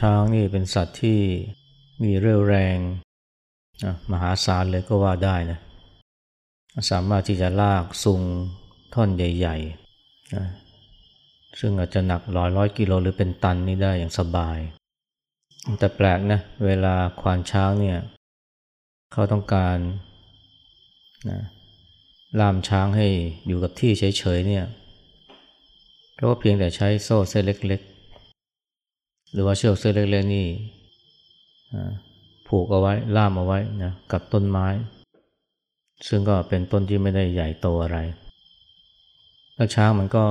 ช้างนี่เป็นสัตว์ที่มีเรี่ยวแรงมหาศาลเลยก็ว่าได้นะสามารถที่จะลากซุงท่อนใหญ่ๆนะซึ่งอาจจะหนักร้อยร้อยกิโลหรือเป็นตันนี่ได้อย่างสบาย แต่แปลกนะเวลาควานช้างเนี่ยเขาต้องการนะล่ามช้างให้อยู่กับที่เฉยๆเนี่ยเขาก็เพียงแต่ใช้โซ่เส้นเล็กๆ หรือว่าเชือกเส้นเล็กๆนี่ผูกเอาไว้ล่ามเอาไว้นะกับต้นไม้ ซึ่งก็เป็นต้นที่ไม่ได้ใหญ่โตอะไร แล้วช้างมันก็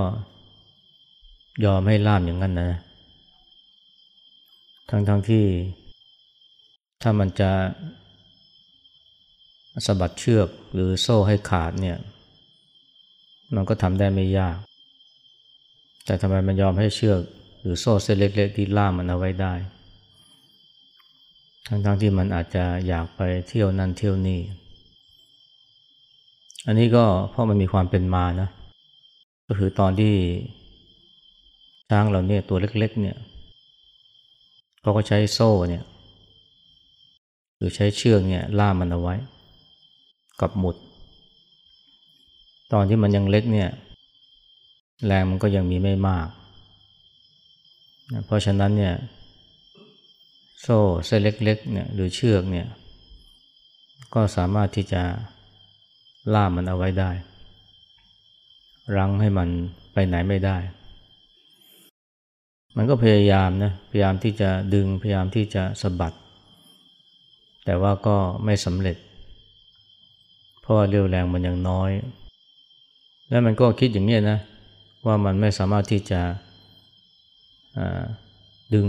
ยอมให้ล่ามอย่างนั้นนะ ทั้งๆทที่ ถ้ามันจะสะบัดเชือกหรือโซ่ให้ขาดเนี่ย มันก็ทำได้ไม่ยาก แต่ทำไมมันยอมให้เชือก หรือโซ่เส้นเล็กๆที่ล่ามันเอาไว้ได้ ทั้งๆทที่มันอาจจะอยากไปเที่ยวนั่นเที่ยวนี่ อันนี้ก็เพราะมันมีความเป็นมานะ ก็คือตอนที่ช้างเราเนี่ยตัวเล็กๆเนี่ยเขาก็ใช้โซ่เนี่ยหรือใช้เชือกเนี่ยล่ามันเอาไว้ กับหมุด ตอนที่มันยังเล็กเนี่ยแรงมันก็ยังมีไม่มาก เพราะฉะนั้นเนี่ยโซ่เส้นเล็กๆเนี่ยหรือเชือกเนี่ยก็สามารถที่จะล่ามันเอาไว้ได้ รั้งให้มันไปไหนไม่ได้ มันก็พยายามนะพยายามที่จะดึงพยายามที่จะสะบัด แต่ว่าก็ไม่สำเร็จ เพราะว่าเรี่ยวแรงมันยังน้อย และมันก็คิดอย่างนี้นะว่ามันไม่สามารถที่จะ ดึง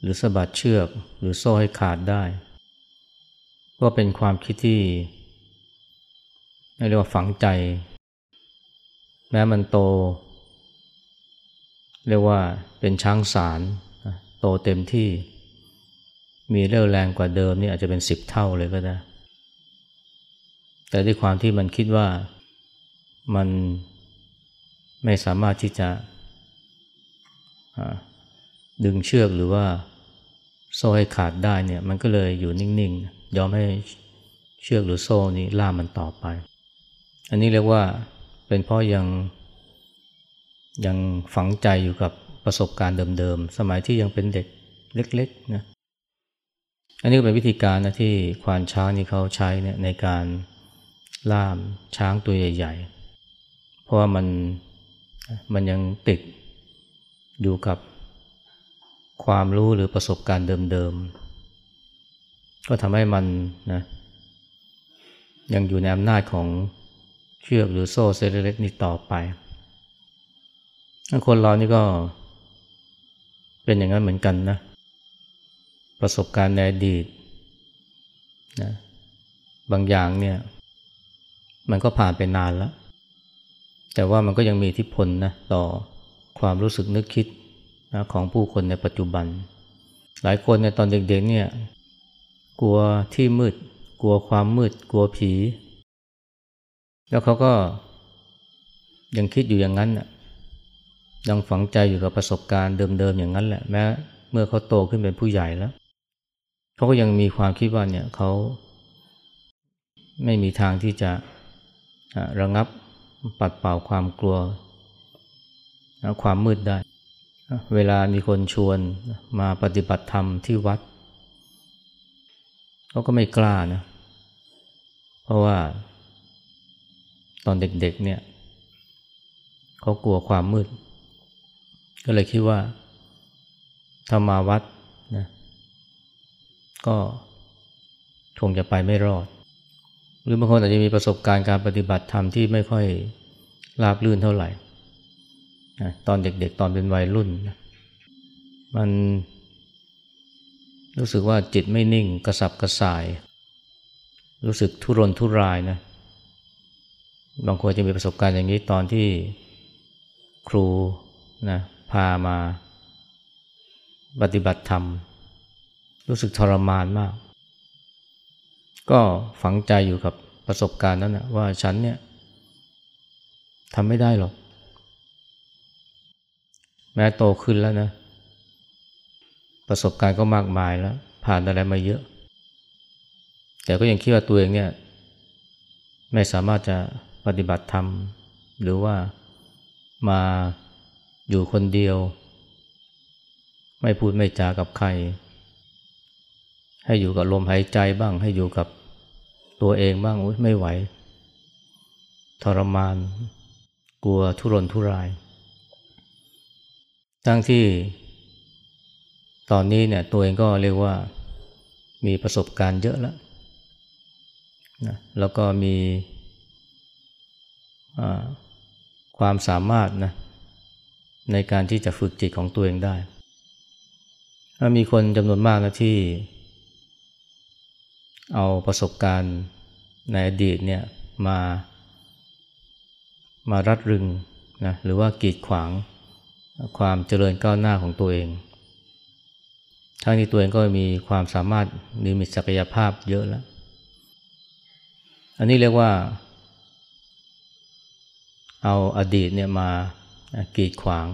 หรือสะบัดเชือกหรือโซ่ให้ขาดได้ ก็เป็นความคิดที่เรียกว่าฝังใจ แม้มันโต เรียกว่าเป็นช้างสารโตเต็มที่ มีเรี่ยวแรงกว่าเดิมนี่อาจจะเป็นสิบเท่าเลยก็ได้ แต่ด้วยความที่มันคิดว่ามันไม่สามารถที่จะ ดึงเชือกหรือว่าโซ่ให้ขาดได้เนี่ยมันก็เลยอยู่นิ่งๆ ยอมให้เชือกหรือโซ่นี้ล่ามันต่อไป อันนี้เรียกว่าเป็นเพราะยังยังฝังใจอยู่กับประสบการณ์เดิมๆ สมัยที่ยังเป็นเด็กเล็กๆนะอันนี้ก็เป็นวิธีการนะที่ควานช้างนี่เขาใช้เนี่ยในการล่ามช้างตัวใหญ่ ๆ เพราะว่ามันมันยังติด อยู่กับความรู้หรือประสบการณ์เดิมๆ ก็ทำให้มันนะยังอยู่ในอำนาจของเชือกหรือโซ่เซเล็กๆนี้ต่อไป คนเรานี่ก็เป็นอย่างนั้นเหมือนกันนะ ประสบการณ์ในอดีตนะบางอย่างเนี่ยมันก็ผ่านไปนานแล้ว แต่ว่ามันก็ยังมีอิทธิพลนะต่อ ความรู้สึกนึกคิดนะของผู้คนในปัจจุบัน หลายคนในตอนเด็กๆเนี่ยกลัวที่มืด กลัวความมืด กลัวผี แล้วเขาก็ยังคิดอยู่อย่างนั้นน่ะยังฝังใจอยู่กับประสบการณ์เดิมๆอย่างนั้นแหละแม้เมื่อเขาโตขึ้นเป็นผู้ใหญ่แล้วเขาก็ยังมีความคิดว่าเนี่ยเขาไม่มีทางที่จะระงับปัดเป่าความกลัว ความมืดได้ เวลามีคนชวนมาปฏิบัติธรรมที่วัดเขาก็ไม่กล้านะ เพราะว่าตอนเด็กๆเนี่ยเขากลัวความมืด ก็เลยคิดว่าถ้ามาวัดนะก็คงจะไปไม่รอด หรือบางคนอาจจะมีประสบการณ์การปฏิบัติธรรมที่ไม่ค่อยราบรื่นเท่าไหร่ ตอนเด็กๆ ตอนเป็นวัยรุ่น มันรู้สึกว่าจิตไม่นิ่งกระสับกระส่าย รู้สึกทุรนทุรายนะบางคนจะมีประสบการณ์อย่างนี้ตอนที่ครูนะพามาปฏิบัติธรรม รู้สึกทรมานมาก ก็ฝังใจอยู่กับประสบการณ์นั้นนะว่าฉันเนี่ยทำไม่ได้หรอก แม้โตขึ้นแล้วนะ ประสบการณ์ก็มากมายแล้ว ผ่านอะไรมาเยอะ แต่ก็ยังคิดว่าตัวเองเนี่ย ไม่สามารถจะปฏิบัติธรรม หรือว่ามาอยู่คนเดียว ไม่พูดไม่จากับใคร ให้อยู่กับลมหายใจบ้าง ให้อยู่กับตัวเองบ้างไม่ไหว ทรมาน กลัวทุรนทุราย ทั้งที่ตอนนี้เนี่ยตัวเองก็เรียกว่ามีประสบการณ์เยอะแล้วนะแล้วก็มีความสามารถนะในการที่จะฝึกจิตของตัวเองได้ มีคนจำนวนมากนะที่ เอาประสบการณ์ในอดีตเนี่ยมามารัดรึงนะหรือว่ากีดขวาง ความเจริญก้าวหน้าของตัวเองทั้งที่ตัวเองก็มีความสามารถหรือมีศักยภาพเยอะแล้ว อันนี้เรียกว่า เอาอดีตเนี่ยมากีดขวาง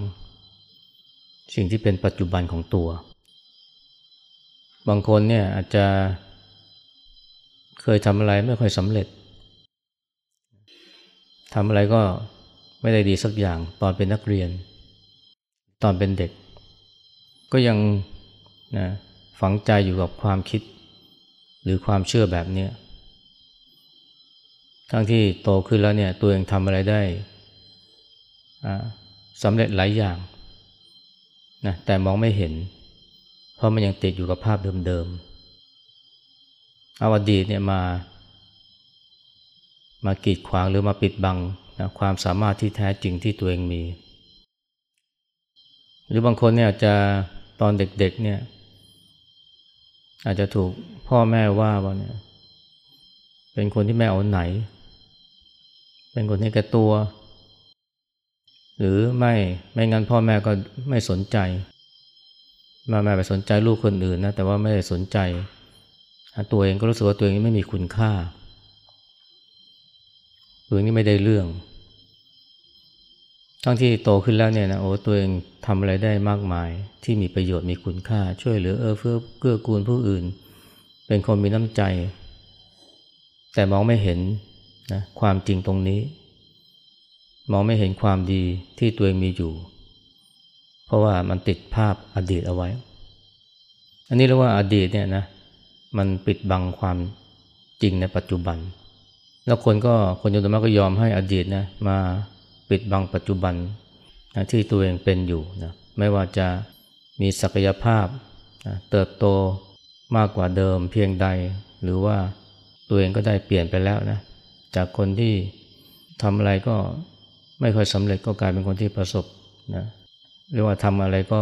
สิ่งที่เป็นปัจจุบันของตัว บางคนเนี่ยอาจจะเคยทำอะไรไม่ค่อยสำเร็จทำอะไรก็ไม่ได้ดีสักอย่างตอนเป็นนักเรียน ตอนเป็นเด็ก ก็ยังนะฝังใจอยู่กับความคิด หรือความเชื่อแบบนี้ทั้งที่โตขึ้นแล้วเนี่ยตัวเองทำอะไรได้สำเร็จหลายอย่างนะแต่มองไม่เห็น เพราะมันยังติดอยู่กับภาพเดิมๆเอาอดีตเนี่ยมา มากีดขวางหรือมาปิดบังนะความสามารถที่แท้จริงที่ตัวเองมี หรือบางคนเนี่ยจะตอนเด็กๆเนี่ย อาจจะถูกพ่อแม่ว่าว่าเนี่ย เป็นคนที่ไม่เอาไหน เป็นคนที่แก่ตัว หรือไม่ไม่งั้นพ่อแม่ก็ไม่สนใจมาแม่ไปสนใจลูกคนอื่นนะแต่ว่าไม่ได้สนใจ ตัวเองก็รู้สึกว่าตัวเองไม่มีคุณค่าตัวเองนี่ไม่ได้เรื่อง ทั้งที่โตขึ้นแล้วเนี่ยนะโอ้ตัวเองทำอะไรได้มากมาย ที่มีประโยชน์มีคุณค่า ช่วยเหลือเออเพื่อเกื้อกูลผู้อื่น เป็นคนมีน้ำใจ แต่มองไม่เห็นนะความจริงตรงนี้ มองไม่เห็นความดีที่ตัวเองมีอยู่ เพราะว่ามันติดภาพอดีตเอาไว้ อันนี้เรียกว่าอดีตเนี่ยนะมันปิดบังความจริงในปัจจุบัน แล้วคนก็คนจำนวนมากก็ยอมให้อดีตนะมา ปิดบังปัจจุบันนะที่ตัวเองเป็นอยู่นะไม่ว่าจะมีศักยภาพนะเติบโตมากกว่าเดิมเพียงใด หรือว่าตัวเองก็ได้เปลี่ยนไปแล้วนะจากคนที่ทำอะไรก็ไม่ค่อยสำเร็จก็กลายเป็นคนที่ประสบนะเรียกว่าทำอะไรก็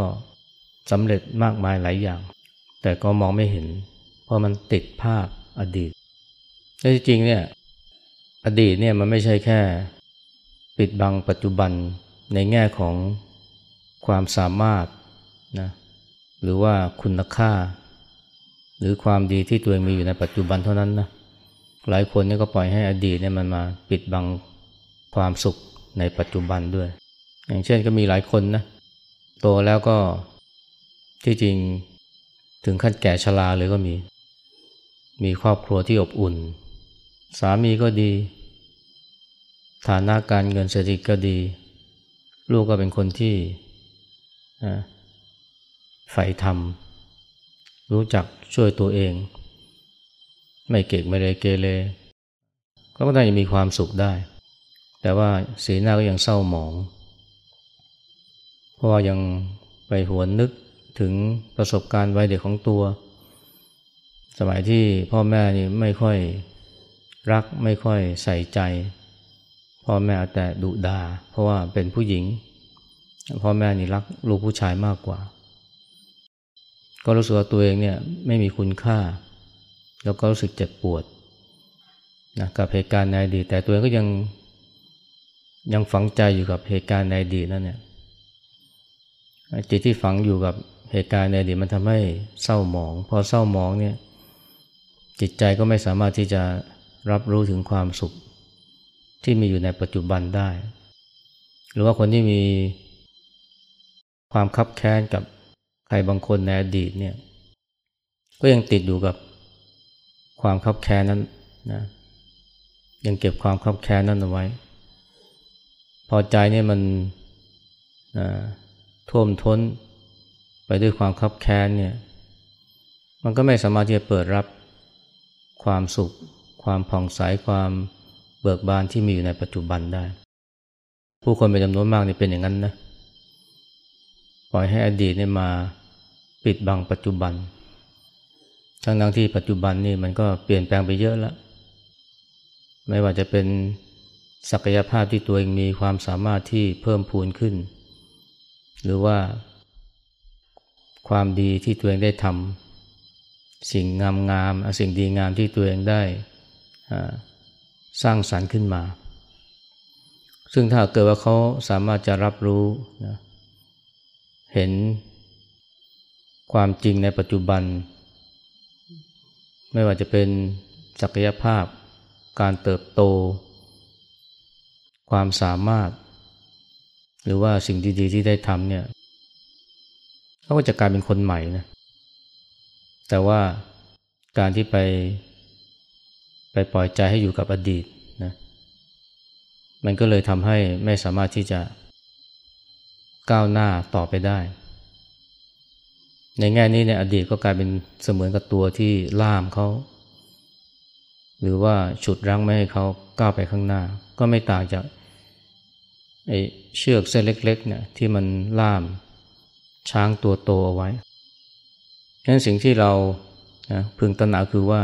สำเร็จมากมายหลายอย่าง แต่ก็มองไม่เห็น เพราะมันติดภาพอดีตแต่จริงเนี่ยอดีตเนี่ยมันไม่ใช่แค่ ปิดบังปัจจุบันในแง่ของความสามารถนะหรือว่าคุณค่า หรือความดีที่ตัวเองมีอยู่ในปัจจุบันเท่านั้นนะหลายคนนี่ก็ปล่อยให้อดีตเนี่ยมันมาปิดบังความสุขในปัจจุบันด้วย อย่างเช่นก็มีหลายคนนะโตแล้วก็ที่จริงถึงขั้นแก่ชราเลยก็มี มีครอบครัวที่อบอุ่น สามีก็ดี ฐานะการเงินเศรษฐกิจก็ดี ลูกก็เป็นคนที่ใฝ่ธรรม รู้จักช่วยตัวเอง ไม่เก่งไม่เลยเกเรก็ก็ได้มีความสุขได้ แต่ว่าสีหน้าก็ยังเศร้าหมอง เพราะว่ายังไปหวนนึกถึงประสบการณ์วัยเด็กของตัว สมัยที่พ่อแม่นี่ไม่ค่อยรักไม่ค่อยใส่ใจ พ่อแม่แต่ดุดาเพราะว่าเป็นผู้หญิงพ่อแม่นี่รักลูกผู้ชายมากกว่า ก็รู้สึกว่าตัวเองเนี่ยไม่มีคุณค่า แล้วก็รู้สึกเจ็บปวดนะกับเหตุการณ์ในอดีตแต่ตัวเองก็ยังยังฝังใจอยู่กับเหตุการณ์ในอดีตนั่นเนี่ยจิตที่ฝังอยู่กับเหตุการณ์ในอดีตมันทำให้เศร้าหมอง พอเศร้าหมองเนี่ยจิตใจก็ไม่สามารถที่จะรับรู้ถึงความสุข ที่มีอยู่ในปัจจุบันได้ หรือว่าคนที่มีความคับแค้นกับใครบางคนในอดีตเนี่ย ก็ยังติดอยู่กับความคับแค้นนั้นนะยังเก็บความคับแค้นนั้นเอาไว้ พอใจเนี่ยมันท่วมท้นไปด้วยความคับแค้นเนี่ย มันก็ไม่สามารถที่จะเปิดรับความสุข ความผ่องใสความ บิกบานที่มีอยู่ในปัจจุบันได้ ผู้คนเป็นจำนวนมากนี่เป็นอย่างนั้นนะปล่อยให้อดีตเนี่ยมาปิดบังปัจจุบัน ทั้งทั้งที่ปัจจุบันนี่มันก็เปลี่ยนแปลงไปเยอะแล้ว ไม่ว่าจะเป็นศักยภาพที่ตัวเองมีความสามารถที่เพิ่มพูนขึ้น หรือว่า ความดีที่ตัวเองได้ทำสิ่งงามงามสิ่งดีงามที่ตัวเองได้ สร้างสรรค์ขึ้นมา ซึ่งถ้าเกิดว่าเขาสามารถจะรับรู้นะเห็นความจริงในปัจจุบัน ไม่ว่าจะเป็นศักยภาพ การเติบโต ความสามารถ หรือว่าสิ่งดีๆที่ได้ทำเนี่ยเขาก็จะกลายเป็นคนใหม่นะแต่ว่าการที่ไป ปปล่อยใจให้อยู่กับอดีตนะมันก็เลยทำให้ไม่สามารถที่จะก้าวหน้าต่อไปได้ ในแง่นี้ในอดีตก็กลายเป็นเสมือนกับตัวที่ล่ามเขา หรือว่าฉุดรั้งไม่ให้เขาก้าวไปข้างหน้า ก็ไม่ต่างจากไอ้เชือกเส้นเล็กๆเนี่ยที่มันล่ามช้างตัวโตเอาไว้ฉะนั้นสิ่งที่เรานะพึงตระหนักคือว่า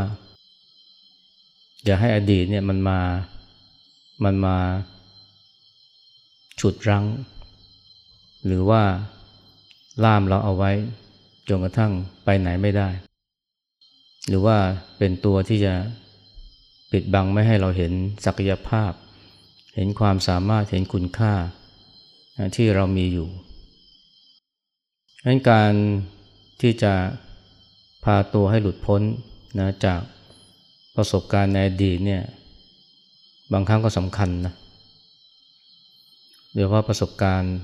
อย่าให้อดีตเนี่ยมันมามันมาฉุดรั้ง หรือว่าล่ามเราเอาไว้จนกระทั่งไปไหนไม่ได้ หรือว่าเป็นตัวที่จะปิดบังไม่ให้เราเห็นศักยภาพ เห็นความสามารถเห็นคุณค่าที่เรามีอยู่ดังนั้นการที่จะพาตัวให้หลุดพ้นนะจาก ประสบการณ์ในอดีตเนี่ยบางครั้งก็สำคัญนะโดยเฉพาประสบการณ์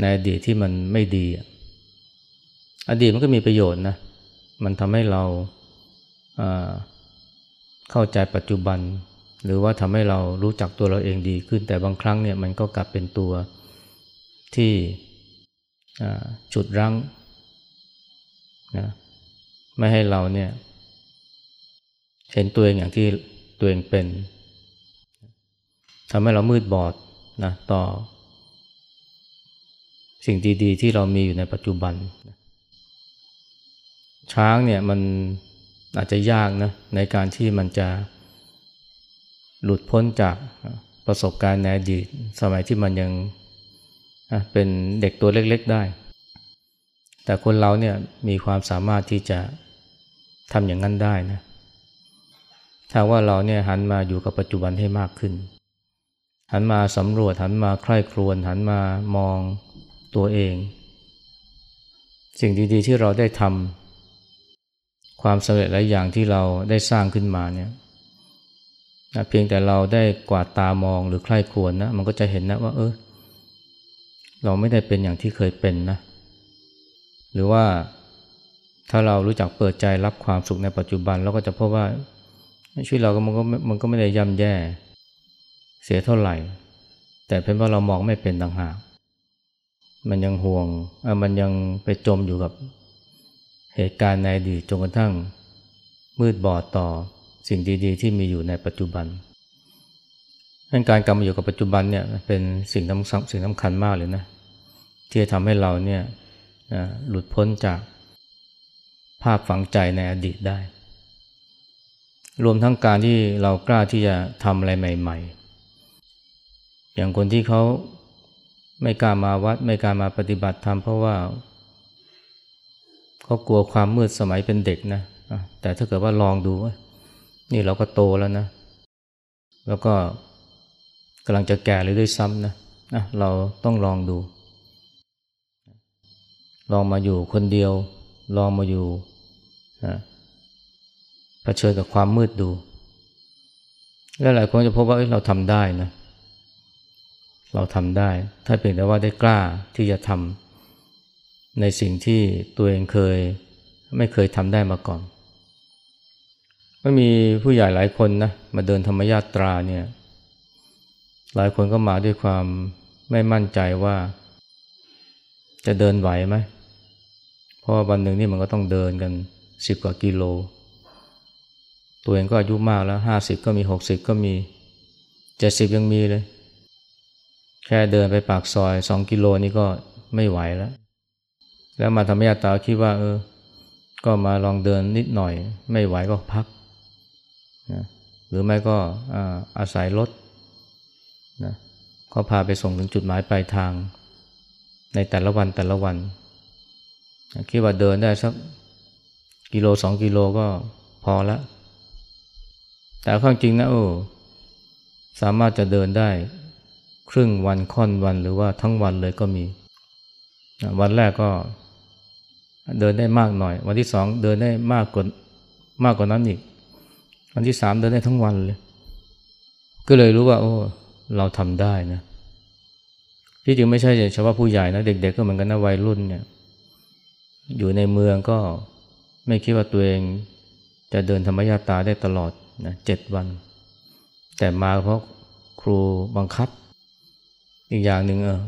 ในอดีตที่มันไม่ดี อดีตมันก็มีประโยชน์นะ มันทำให้เราเข้าใจปัจจุบัน หรือว่าทำให้เรารู้จักตัวเราเองดีขึ้น แต่บางครั้งเนี่ยมันก็กลับเป็นตัวที่จุดรั้งนะไม่ให้เราเนี่ย เห็นตัวเองอย่างที่ตัวเองเป็นทำให้เรามืดบอดนะต่อ สิ่งดีๆ ที่เรามีอยู่ในปัจจุบัน ช้างเนี่ยมันอาจจะยากนะในการที่มันจะหลุดพ้นจากประสบการณ์ในอดีตสมัยที่มันยังเป็นเด็กตัวเล็กๆได้ แต่คนเราเนี่ยมีความสามารถที่จะทำอย่างนั้นได้นะ ถ้าว่าเราเนี่ยหันมาอยู่กับปัจจุบันให้มากขึ้น หันมาสำรวจหันมาใคร่ครวญหันมามองตัวเอง สิ่งดีๆที่เราได้ทำความสำเร็จหลายอย่างที่เราได้สร้างขึ้นมาเนี่ยนะเพียงแต่เราได้กวาดตามองหรือใคร่ครวรนะมันก็จะเห็นนะว่า เออเราไม่ได้เป็นอย่างที่เคยเป็นนะ หรือว่าถ้าเรารู้จักเปิดใจรับความสุขในปัจจุบันเราก็จะพบว่า ชีวิตเราก็มันก็มันก็ไม่ได้ย่ำแย่ เสียเท่าไหร่ แต่เพียงว่าเรามองไม่เป็นต่างหาก มันยังห่วงมันยังไปจมอยู่กับเหตุการณ์ในอดีตจนกระทั่ง มืดบอดต่อสิ่งดีๆ ที่มีอยู่ในปัจจุบันนั่นการกลับมาอยู่กับปัจจุบันเนี่ยเป็นสิ่งสำคัญสิ่งสำคัญมากเลยนะที่จะทำให้เราเนี่ยหลุดพ้นจากภาพฝังใจในอดีตได้ รวมทั้งการที่เรากล้าที่จะทำอะไรใหม่ ๆ อย่างคนที่เขาไม่กล้ามาวัด ไม่กล้ามาปฏิบัติธรรมเพราะว่าเขากลัวความมืดสมัยเป็นเด็กนะแต่ถ้าเกิดว่าลองดูว่านี่เราก็โตแล้วนะ แล้วก็กำลังจะแก่เลยด้วยซ้ำนะนะเราต้องลองดู ลองมาอยู่คนเดียว ลองมาอยู่นะ เผชิญกับความมืดดู แล้วหลายคนจะพบว่าเราทำได้นะ เราทำได้ ถ้าเพียงแต่ว่าได้กล้าที่จะทำในสิ่งที่ตัวเองเคย ไม่เคยทำได้มาก่อนก็มีผู้ใหญ่หลายคนนะมาเดินธรรมยาตราเนี่ย หลายคนก็มาด้วยความไม่มั่นใจว่า จะเดินไหวไหมเพราะวันหนึ่งนี่มันก็ต้องเดินกันสิบกว่ากิโล ตัวเองก็อายุมากแล้วห้าสิบก็มีหกสิบก็มีเจ็ดสิบยังมีเลย แค่เดินไปปากซอยสองกิโลนี่ก็ไม่ไหวแล้ว แล้วมาธรรมยาตาคิดว่า เออ ก็มาลองเดินนิดหน่อย ไม่ไหวก็พักนะหรือไม่ก็อาศัยรถนะก็พาไปส่งถึงจุดหมายปลายทาง ในแต่ละวันแต่ละวัน คิดว่าเดินได้สักกิโลสองกิโลก็พอแล้ว แต่ความจริงนะโอ้สามารถจะเดินได้ครึ่งวันค่อนวันหรือว่าทั้งวันเลยก็มี วันแรกก็เดินได้มากหน่อย วันที่สองเดินได้มากกว่ามากกว่านั้นอีก วันที่สามเดินได้ทั้งวันเลย ก็เลยรู้ว่า โอ้ เราทำได้นะ ที่จริงไม่ใช่เฉพาะผู้ใหญ่นะเด็ก ๆ ก็เหมือนกันนะวัยรุ่นเนี่ยอยู่ในเมืองก็ไม่คิดว่าตัวเองจะเดินธรรมยาตาได้ตลอด นะเจ็ดวัน แต่มาเพราะครูบังคับ อีกอย่างหนึ่งเออ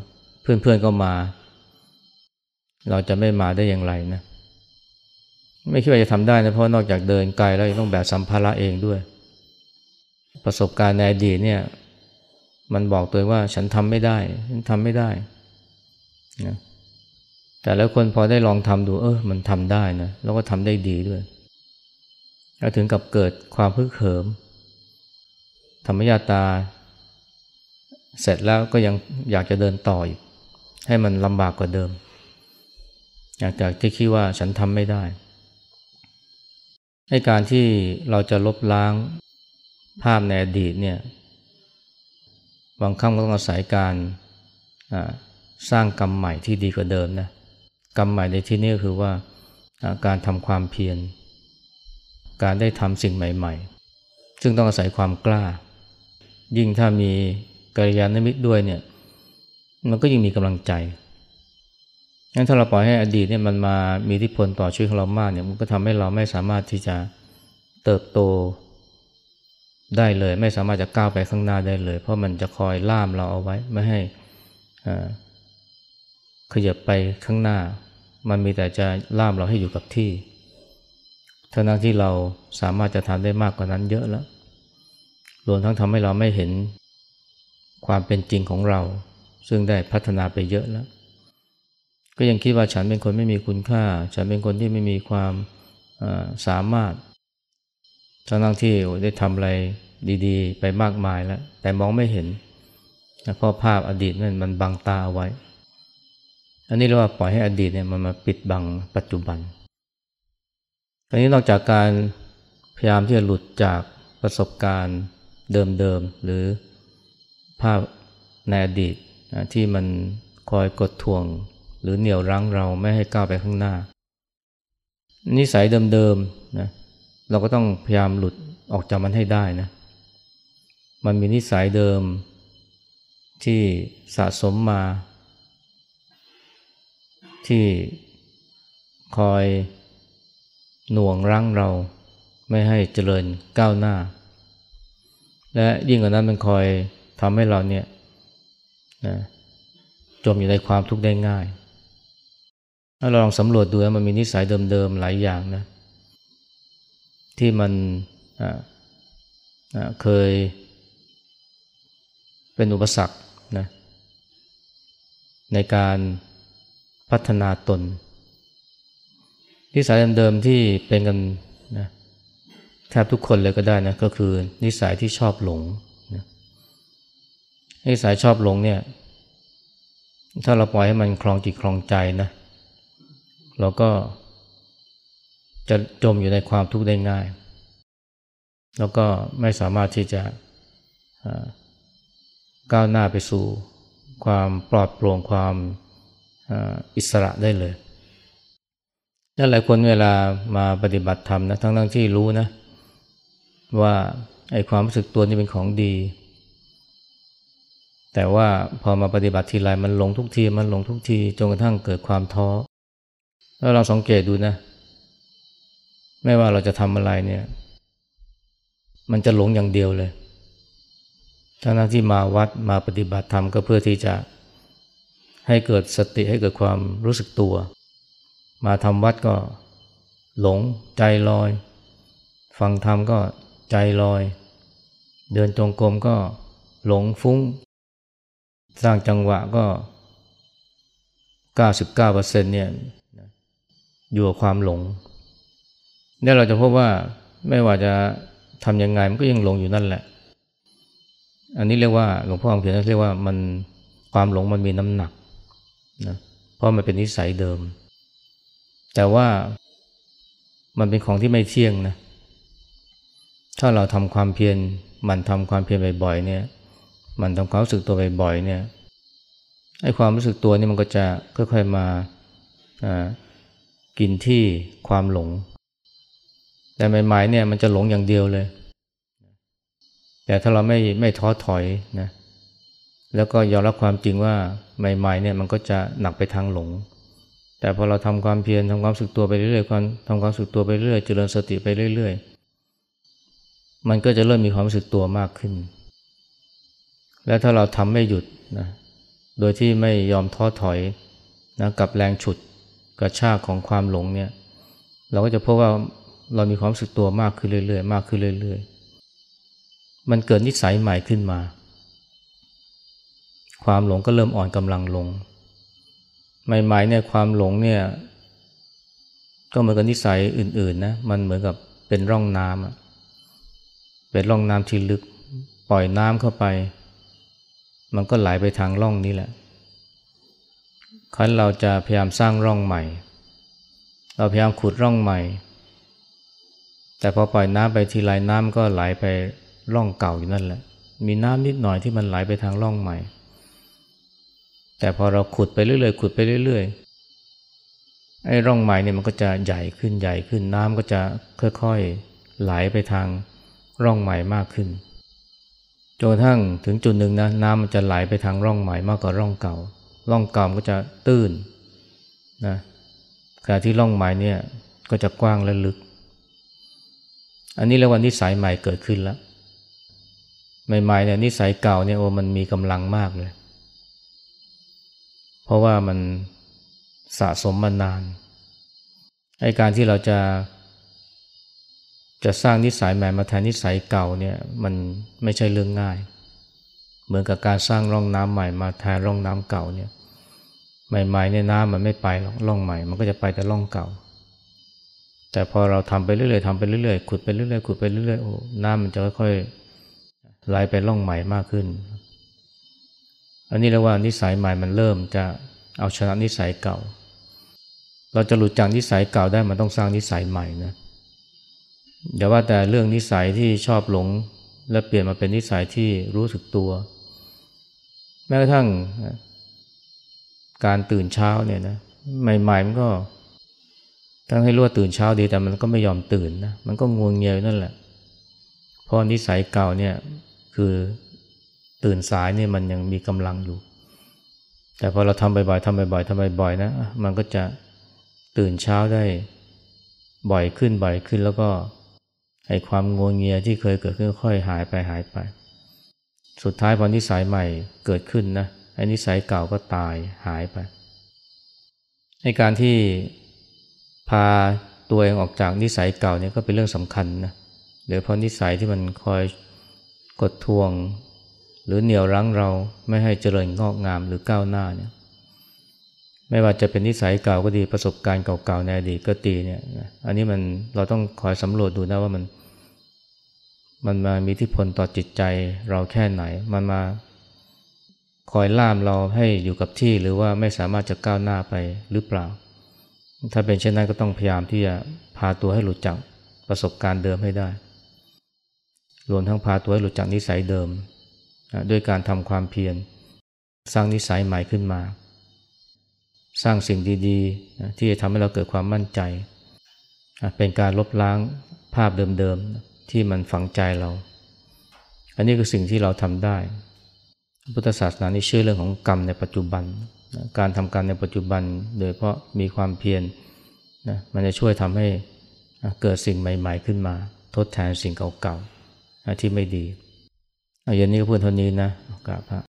เพื่อนๆก็มา เราจะไม่มาได้อย่างไรนะ ไม่คิดว่าจะทำได้นะเพราะนอกจากเดินไกลแล้วยังต้องแบกสัมภาระเองด้วย ประสบการณ์ในอดีตเนี่ย มันบอกตัวว่าฉันทำไม่ได้ฉันทำไม่ได้นะแต่แล้วคนพอได้ลองทำดูเออมันทำได้นะแล้วก็ทำได้ดีด้วย แล้วถึงกับเกิดความพึกเหิม ธรรมยาตา เสร็จแล้วก็ยังอยากจะเดินต่ออีก ให้มันลำบากกว่าเดิม อยากจากที่คิดว่าฉันทำไม่ได้ให้การที่เราจะลบล้างภาพในอดีตเนี่ยบางครั้งก็ต้องอาศัยการสร้างกรรมใหม่ที่ดีกว่าเดิมนะกรรมใหม่ในที่นี้คือว่าการทำความเพียร การได้ทำสิ่งใหม่ ๆ ซึ่งต้องอาศัยความกล้า ยิ่งถ้ามีกัลยาณมิตรด้วยเนี่ยมันก็ยิ่งมีกำลังใจงั้นถ้าเราปล่อยให้อดีตเนี่ยมันมามีอิทธิพลต่อชีวิตของเรามากเนี่ยมันก็ทำให้เราไม่สามารถที่จะเติบโตได้เลย ไม่สามารถจะก้าวไปข้างหน้าได้เลย เพราะมันจะคอยล่ามเราเอาไว้ไม่ให้ขยับไปข้างหน้า มันมีแต่จะล่ามเราให้อยู่กับที่ ทั้งนั้นที่เราสามารถจะทำได้มากกว่านั้นเยอะแล้วรวมทั้งทำให้เราไม่เห็นความเป็นจริงของเรา ซึ่งได้พัฒนาไปเยอะแล้ว ก็ยังคิดว่าฉันเป็นคนไม่มีคุณค่า ฉันเป็นคนที่ไม่มีความสามารถทั้งที่ได้ทำอะไรดีๆ ไปมากมายแล้ว แต่มองไม่เห็นเพราะภาพอดีตนั่นมันบังตาเอาไว้ อันนี้เรียกว่าปล่อยให้อดีตเนี่ยมันมาปิดบังปัจจุบัน อันนี้นอกจากการพยายามที่จะหลุดจากประสบการณ์เดิมๆหรือภาพในอดีตที่มันคอยกดทวง หรือเหนี่ยวรั้งเราไม่ให้ก้าวไปข้างหน้า นิสัยเดิมๆนะเราก็ต้องพยายามหลุดออกจากมันให้ได้นะมันมีนิสัยเดิมที่สะสมมา ที่คอย หน่วงรั้งเราไม่ให้เจริญก้าวหน้า และยิ่งกว่านั้นมันคอยทำให้เราเนี่ยนะจมอยู่ในความทุกข์ได้ง่าย ถ้าเราลองสำรวจดูมันมีนิสัยเดิมๆหลายอย่างนะที่มันเคยเป็นอุปสรรคนะในการพัฒนาตน นิสัยเดิมๆที่เป็นกันนะแทบทุกคนเลยก็ได้นะก็คือนิสัยที่ชอบหลงนะนิสัยชอบหลงเนี่ย ถ้าเราปล่อยให้มันคลองจิตคลองใจนะ เราก็จะจมอยู่ในความทุกข์ได้ง่าย แล้วก็ไม่สามารถที่จะก้าวหน้าไปสู่ความปลอดโปร่งความอิสระได้เลย และหลายคนเวลามาปฏิบัติธรรมนะทั้งทั้งที่รู้นะ ว่าไอ้ความรู้สึกตัวนี่เป็นของดี แต่ว่าพอมาปฏิบัติทีไรมันหลงทุกทีมันหลงทุกทีจนกระทั่งเกิดความท้อแล้วเราสังเกตดูนะ ไม่ว่าเราจะทำอะไรเนี่ย มันจะหลงอย่างเดียวเลยทั้งที่มาวัดมาปฏิบัติธรรมก็เพื่อที่จะให้เกิดสติให้เกิดความรู้สึกตัว มาทำวัดก็หลงใจลอย ฟังธรรมก็ใจลอย เดินจงกรมก็หลงฟุ้ง สร้างจังหวะก็ 99%เนี่ยอยู่กับความหลงเนี่ยเราจะพบว่าไม่ว่าจะทำยังไงมันก็ยังหลงอยู่นั่นแหละ อันนี้เรียกว่าหลวงพ่อองเขียนเรียกว่ามันความหลงมันมีน้ำหนักนะเพราะมันเป็นนิสัยเดิม แต่ว่ามันเป็นของที่ไม่เที่ยงนะ ถ้าเราทำความเพียรมันทำความเพียรบ่อยๆเนี่ย มันทำความรู้สึกตัวบ่อยๆเนี่ยไอ้ความรู้สึกตัวนี่มันก็จะค่อยๆมากินที่ความหลง แต่ใหม่ๆเนี่ยมันจะหลงอย่างเดียวเลย แต่ถ้าเราไม่ไม่ท้อถอยนะ แล้วก็ยอมรับความจริงว่าใหม่ๆเนี่ยมันก็จะหนักไปทางหลง แต่พอเราทำความเพียรทำความสึกตัวไปเรื่อยๆความทำความสึกตัวไปเรื่อยเจริญสติไปเรื่อย ๆ มันก็จะเริ่มมีความสึกตัวมากขึ้น และถ้าเราทำไม่หยุดนะโดยที่ไม่ยอมท้อถอยนะกับแรงฉุดกระชากของความหลงเนี่ยเราก็จะพบว่าเรามีความสึกตัวมากขึ้นเรื่อยๆ มากขึ้นเรื่อย ๆ มันเกิดนิสัยใหม่ขึ้นมา ความหลงก็เริ่มอ่อนกำลังลง ใหม่ๆเนี่ยความหลงเนี่ย ก็เหมือนกับนิสัยอื่น ๆ นะ มันเหมือนกับเป็นร่องน้ำอะเป็นร่องน้ำที่ลึก ปล่อยน้ำเข้าไป มันก็ไหลไปทางร่องนี้แหละครั้นเราจะพยายามสร้างร่องใหม่ เราพยายามขุดร่องใหม่ แต่พอปล่อยน้ำไปทีไรน้ำก็ไหลไปร่องเก่าอยู่นั่นแหละ มีน้ำนิดหน่อยที่มันไหลไปทางร่องใหม่ แต่พอเราขุดไปเรื่อยๆขุดไปเรื่อยๆไอ้ร่องใหม่เนี่ยมันก็จะใหญ่ขึ้นใหญ่ขึ้นน้ำก็จะค่อยๆไหลไปทางร่องใหม่มากขึ้นจนกระทั่งถึงจุดหนึ่งนะน้ำมันจะไหลไปทางร่องใหม่มากกว่าร่องเก่า ร่องเก่าก็จะตื้นนะขณะที่ร่องใหม่เนี่ยก็จะกว้างและลึก อันนี้เรียกว่านิสัยใหม่เกิดขึ้นแล้วใหม่ๆเนี่ยนิสัยเก่าเนี่ยโอ้มันมีกำลังมากเลย ราะว่ามันสะสมมานานไอการที่เราจะจะสร้างนิสัยใหม่มาแทนนิสัยเก่าเนี่ยมันไม่ใช่เรื่องง่าย เหมือนกับการสร้างร่องน้ำใหม่มาแทนร่องน้ำเก่าเนี่ยใหม่ๆเนี่ยน้ำมันไม่ไปหรอกร่องใหม่ มันก็จะไปแต่ร่องเก่า แต่พอเราทำไปเรื่อยๆทำไปเรื่อยๆขุดไปเรื่อยๆขุดไปเรื่อยๆโอ้น้ำมันจะค่อยๆไหลไปร่องใหม่มากขึ้น อันนี้เรียกว่านิสัยใหม่มันเริ่มจะเอาชนะนิสัยเก่า เราจะหลุดจากนิสัยเก่าได้มันต้องสร้างนิสัยใหม่นะอย่าว่าแต่เรื่องนิสัยที่ชอบหลง และเปลี่ยนมาเป็นนิสัยที่รู้สึกตัว แม้กระทั่งการตื่นเช้าเนี่ยนะใหม่ๆมันก็ตั้งให้รู้ว่าตื่นเช้าดีแต่มันก็ไม่ยอมตื่นนะมันก็งวงเงียนั่นแหละเพราะนิสัยเก่าเนี่ยคือ ตื่นสายเนี่ยมันยังมีกำลังอยู่ แต่พอเราทำบ่อยๆทำบ่อยๆทำบ่อยๆนะ มันก็จะตื่นเช้าได้บ่อยขึ้นบ่อยขึ้นแล้วก็ไอ้ความงัวงเงียที่เคยเกิดขึ้นค่อยหายไปหายไป สุดท้ายพอนิสัยใหม่เกิดขึ้นนะไอ้นิสัยเก่าก็ตายหายไปในการที่พาตัวเองออกจากนิสัยเก่าเนี่ยก็เป็นเรื่องสำคัญนะโดยเพราะนิสัยที่มันคอยกดทวง หรือเหนี่ยวรั้งเราไม่ให้เจริญงอกงามหรือก้าวหน้าเนี่ยไม่ว่าจะเป็นนิสัยเก่าก็ดีประสบการณ์เก่าๆในอดีตก็ตีเนี่ยอันนี้มันเราต้องคอยสำรวจดูนะว่ามัน มันมามีที่ผลต่อจิตใจเราแค่ไหน มันมาคอยล่ามเราให้อยู่กับที่หรือว่าไม่สามารถจะก้าวหน้าไปหรือเปล่า ถ้าเป็นเช่นนั้นก็ต้องพยายามที่จะพาตัวให้หลุดจากประสบการณ์เดิมให้ได้ รวมทั้งพาตัวให้หลุดจากนิสัยเดิม ด้วยการทำความเพียรสร้างนิสัยใหม่ขึ้นมา สร้างสิ่งดีๆ ที่จะทำให้เราเกิดความมั่นใจ เป็นการลบล้างภาพเดิมๆ ที่มันฝังใจเรา อันนี้คือสิ่งที่เราทำได้ พุทธศาสนานี่เชื่อเรื่องของกรรมในปัจจุบัน การทำกรรมในปัจจุบัน โดยเพราะมีความเพียรนะมันจะช่วยทำให้เกิดสิ่งใหม่ ๆ ขึ้นมา ทดแทนสิ่งเก่าๆที่ไม่ดี เอาอย่างนี้ก็เพื่อนเท่านี้นะกราบพระ